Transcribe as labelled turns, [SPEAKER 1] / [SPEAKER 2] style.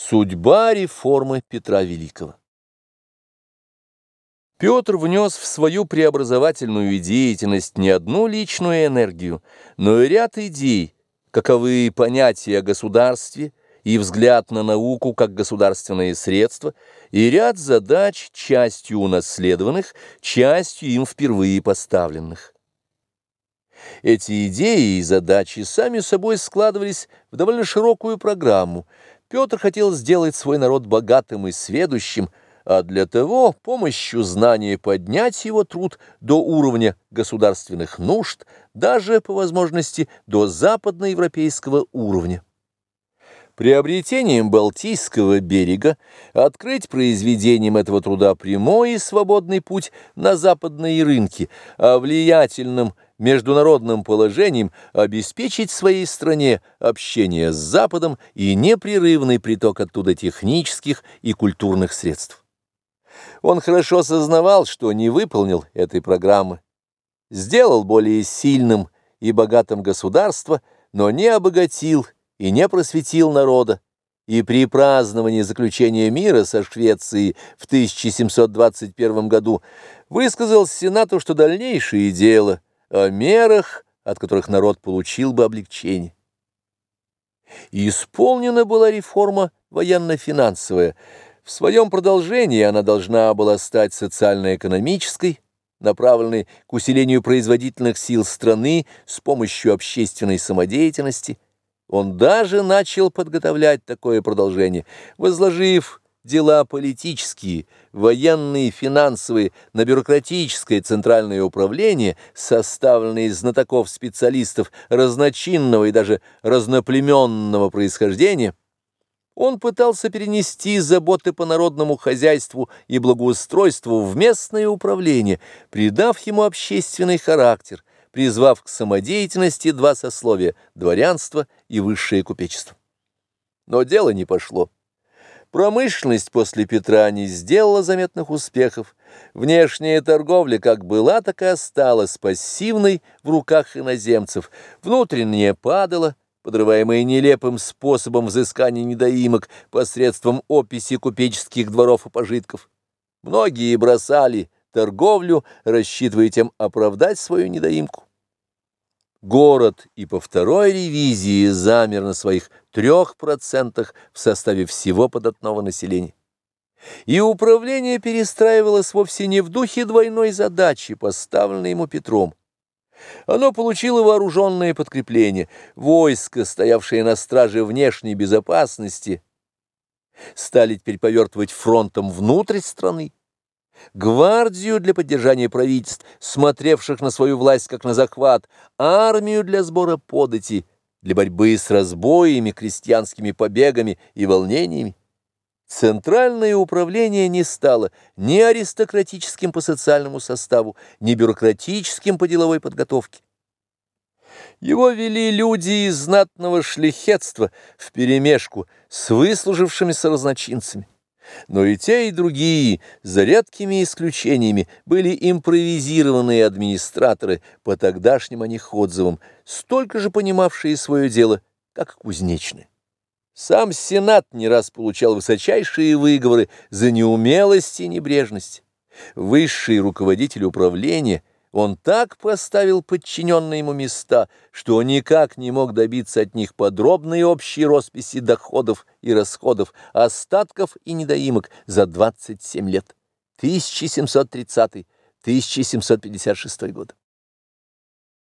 [SPEAKER 1] Судьба реформы Петра Великого Петр внес в свою преобразовательную деятельность не одну личную энергию, но и ряд идей, каковы понятия о государстве и взгляд на науку как государственное средство, и ряд задач, частью унаследованных, частью им впервые поставленных. Эти идеи и задачи сами собой складывались в довольно широкую программу. Петр хотел сделать свой народ богатым и сведущим, а для того помощью знания поднять его труд до уровня государственных нужд, даже по возможности до западноевропейского уровня. Приобретением Балтийского берега открыть произведением этого труда прямой и свободный путь на западные рынки, а влиятельным международным положением обеспечить своей стране общение с Западом и непрерывный приток оттуда технических и культурных средств. Он хорошо сознавал, что не выполнил этой программы, сделал более сильным и богатым государство, но не обогатил и не просветил народа, и при праздновании заключения мира со Швецией в 1721 году высказал Сенату, что дальнейшее дело о мерах, от которых народ получил бы облегчение. И исполнена была реформа военно-финансовая – в своем продолжении она должна была стать социально-экономической, направленной к усилению производительных сил страны с помощью общественной самодеятельности. Он даже начал подготовлять такое продолжение, возложив дела политические, военные, финансовые на бюрократическое центральное управление, составленное из знатоков-специалистов разночинного и даже разноплеменного происхождения, он пытался перенести заботы по народному хозяйству и благоустройству в местное управление, придав ему общественный характер, призвав к самодеятельности два сословия – дворянство и высшее купечество. Но дело не пошло. Промышленность после Петра не сделала заметных успехов. Внешняя торговля как была, так и осталась пассивной в руках иноземцев. Внутренняя падала – подрываемые нелепым способом взыскания недоимок посредством описи купеческих дворов и пожитков. Многие бросали торговлю, рассчитывая тем оправдать свою недоимку. Город и по второй ревизии замер на своих трех процентах в составе всего податного населения. И управление перестраивалось вовсе не в духе двойной задачи, поставленной ему Петром. Оно получило вооруженное подкрепление. Войско, стоявшее на страже внешней безопасности, стали теперь повертывать фронтом внутрь страны. Гвардию для поддержания правительств, смотревших на свою власть как на захват, армию для сбора подати, для борьбы с разбоями, крестьянскими побегами и волнениями. Центральное управление не стало ни аристократическим по социальному составу, ни бюрократическим по деловой подготовке. Его вели люди из знатного шляхетства вперемешку с выслужившимися разночинцами. Но и те, и другие, за редкими исключениями, были импровизированные администраторы по тогдашним о них отзывам, столько же понимавшие свое дело, как кузнечные. Сам Сенат не раз получал высочайшие выговоры за неумелость и небрежность. Высший руководитель управления, он так поставил подчиненные ему места, что никак не мог добиться от них подробной общей росписи доходов и расходов, остатков и недоимок за 27 лет. 1730-1756 год.